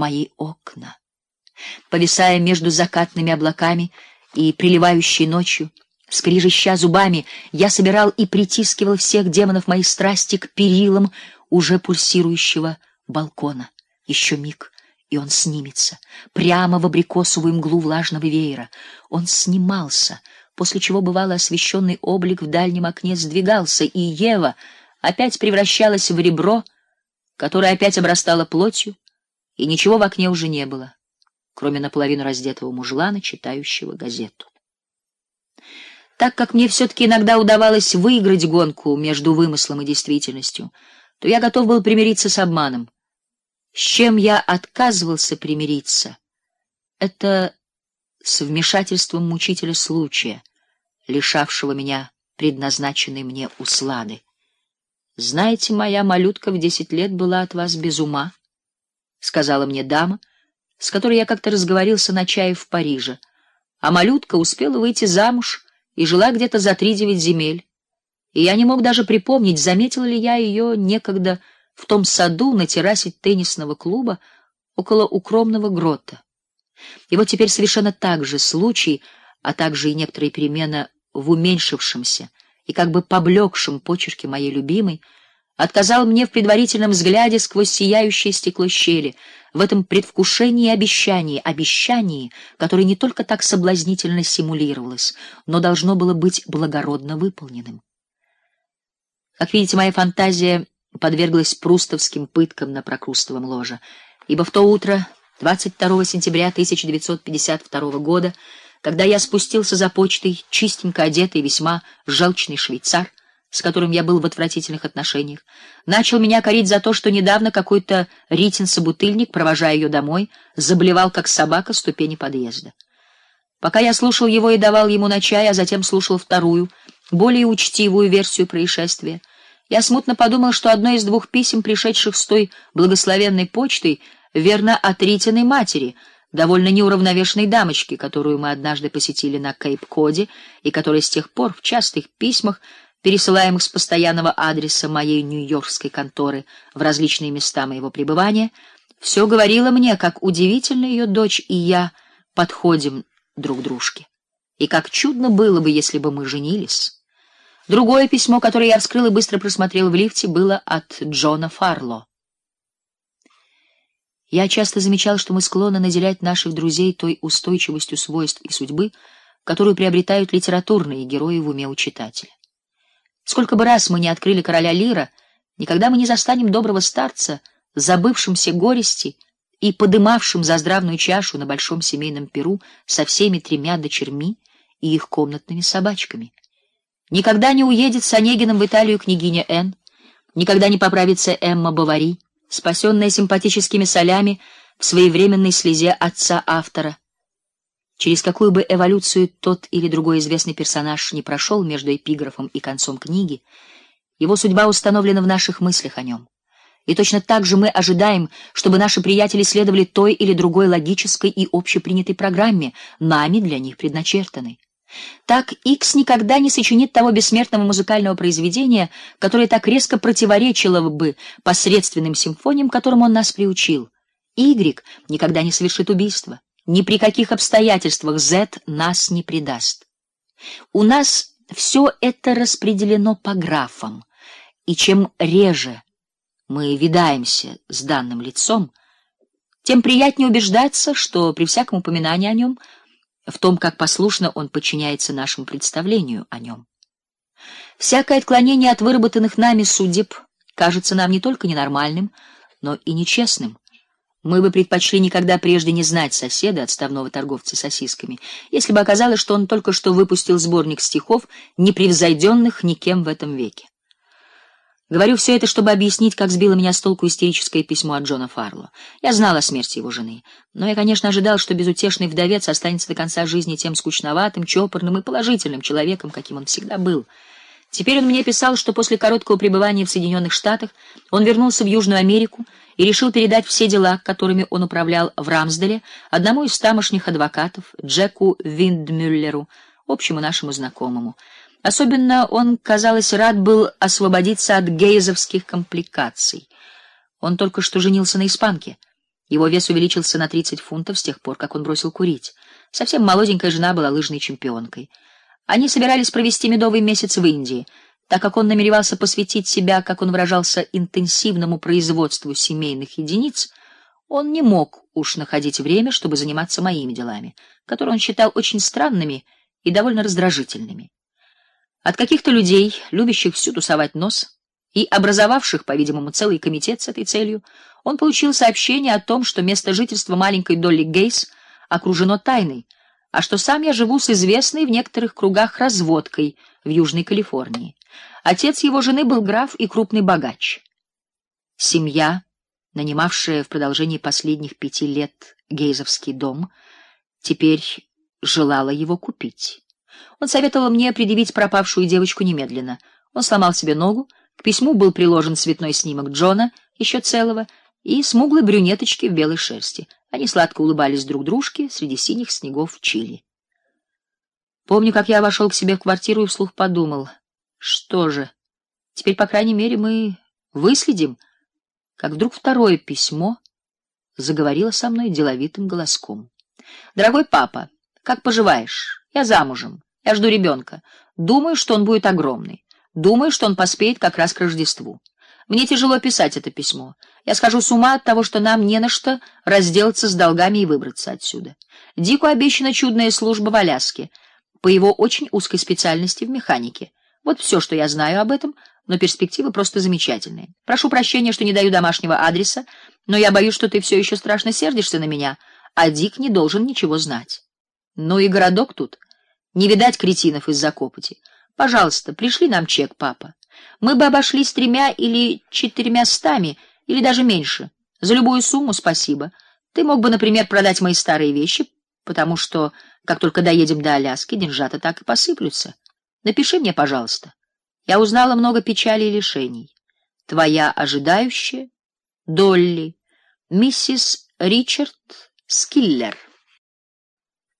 мои окна. Повисая между закатными облаками и приливающей ночью, скрежеща зубами, я собирал и притискивал всех демонов моей страсти к перилам уже пульсирующего балкона. Еще миг, и он снимется прямо в абрикосовую мглу влажного веера. Он снимался, после чего бывало освещенный облик в дальнем окне сдвигался, и Ева опять превращалась в ребро, которое опять обрастало плотью, и ничего в окне уже не было, кроме наполовину раздетого мужлана, читающего газету. Так как мне все таки иногда удавалось выиграть гонку между вымыслом и действительностью, то я готов был примириться с обманом. С чем я отказывался примириться это с вмешательством мучителя случая, лишавшего меня предназначенной мне услады. Знаете, моя малютка в десять лет была от вас без ума, сказала мне дама, с которой я как-то разговорился на чае в Париже. А малютка успела выйти замуж и жила где-то за три девять земель. И я не мог даже припомнить, заметил ли я ее некогда в том саду на террасе теннисного клуба около укромного грота. И вот теперь совершенно так же случай, а также и некоторые перемены в уменьшившемся и как бы поблекшем почерке моей любимой, отказал мне в предварительном взгляде сквозь сияющее стекло щели, в этом предвкушении и обещании, обещании, которое не только так соблазнительно симулировалось, но должно было быть благородно выполненным. Как видите, моя фантазия подверглась прустовским пыткам на прокрустовом ложе, ибо в то утро, 22 сентября 1952 года, когда я спустился за почтой, чистенько одетый, весьма желчный швейцар, с которым я был в отвратительных отношениях, начал меня корить за то, что недавно какой-то ритин-собутыльник, провожая ее домой, заблевал как собака ступени подъезда. Пока я слушал его и давал ему на чай, а затем слушал вторую, более учтивую версию происшествия, я смутно подумал, что одно из двух писем, пришедших с той благословенной почтой, верно от Ритиной матери — довольно неуравновешенной дамочки, которую мы однажды посетили на Кейп-Коде и которая с тех пор в частых письмах, пересылаемых с постоянного адреса моей нью-йоркской конторы в различные места моего пребывания, все говорила мне, как удивительно ее дочь и я подходим друг дружке. И как чудно было бы, если бы мы женились. Другое письмо, которое я вскрыл и быстро просмотрел в лифте, было от Джона Фарло. Я часто замечал, что мы склонны наделять наших друзей той устойчивостью свойств и судьбы, которую приобретают литературные герои в уме у читателя. Сколько бы раз мы не открыли короля Лира, никогда мы не застанем доброго старца, забывшимся горести и подымавшим за здравную чашу на большом семейном пиру со всеми тремя дочерьми и их комнатными собачками. Никогда не уедет с Онегиным в Италию княгиня Н, никогда не поправится Эмма Бавари спасенная симпатическими солями в своевременной слезе отца автора. Через какую бы эволюцию тот или другой известный персонаж не прошел между эпиграфом и концом книги, его судьба установлена в наших мыслях о нем. И точно так же мы ожидаем, чтобы наши приятели следовали той или другой логической и общепринятой программе, нами для них предначертанной. Так Икс никогда не сочинит того бессмертного музыкального произведения, которое так резко противоречило бы посредственным симфониям, которым он нас приучил. Y никогда не совершит убийства. Ни при каких обстоятельствах Z нас не предаст. У нас все это распределено по графам, и чем реже мы видаемся с данным лицом, тем приятнее убеждаться, что при всяком упоминании о нем в том, как послушно он подчиняется нашему представлению о нем. Всякое отклонение от выработанных нами судеб кажется нам не только ненормальным, но и нечестным. Мы бы предпочли никогда прежде не знать соседа, отставного торговца сосисками, если бы оказалось, что он только что выпустил сборник стихов, непревзойденных никем в этом веке. Говорю все это, чтобы объяснить, как сбило меня с толку истерическое письмо от Джона Фарло. Я знал о смерти его жены, но я, конечно, ожидал, что безутешный вдовец останется до конца жизни тем скучноватым, чопорным и положительным человеком, каким он всегда был. Теперь он мне писал, что после короткого пребывания в Соединенных Штатах он вернулся в Южную Америку и решил передать все дела, которыми он управлял в Рамсделе, одному из тамошних адвокатов, Джеку Виндмюллеру, общему нашему знакомому. Особенно он, казалось, рад был освободиться от гейзовских компликаций. Он только что женился на испанке, Его вес увеличился на 30 фунтов с тех пор, как он бросил курить. Совсем молоденькая жена была лыжной чемпионкой. Они собирались провести медовый месяц в Индии, так как он намеревался посвятить себя, как он выражался, интенсивному производству семейных единиц. Он не мог уж находить время, чтобы заниматься моими делами, которые он считал очень странными и довольно раздражительными. От каких-то людей, любящих всю тусовать нос и образовавших, по-видимому, целый комитет с этой целью, он получил сообщение о том, что место жительства маленькой Долли Гейс окружено тайной, а что сам я живу с известной в некоторых кругах разводкой в Южной Калифорнии. Отец его жены был граф и крупный богач. Семья, нанимавшая в продолжении последних пяти лет Гейзовский дом, теперь желала его купить. Он советовал мне предъявить пропавшую девочку немедленно. Он сломал себе ногу, к письму был приложен цветной снимок Джона, еще целого, и смуглой брюнеточки в белой шерсти. Они сладко улыбались друг дружке среди синих снегов Чили. Помню, как я вошел к себе в квартиру и вслух подумал: что же, теперь по крайней мере мы выследим, как вдруг второе письмо заговорило со мной деловитым голоском. Дорогой папа, как поживаешь? Я замужем. Я жду ребенка. Думаю, что он будет огромный. Думаю, что он поспеет как раз к Рождеству. Мне тяжело писать это письмо. Я схожу с ума от того, что нам не на что разделаться с долгами и выбраться отсюда. Дику обещана чудная служба в Аляске по его очень узкой специальности в механике. Вот все, что я знаю об этом, но перспективы просто замечательные. Прошу прощения, что не даю домашнего адреса, но я боюсь, что ты все еще страшно сердишься на меня, а Дик не должен ничего знать. Ну и городок тут. Не видать кретинов из-за копоти. Пожалуйста, пришли нам чек, папа. Мы бы обошлись тремя или четырьмя стами, или даже меньше. За любую сумму спасибо. Ты мог бы, например, продать мои старые вещи, потому что как только доедем до Аляски, деньжата так и посыплются. Напиши мне, пожалуйста. Я узнала много печали и лишений. Твоя ожидающая Долли, миссис Ричард Скиллер.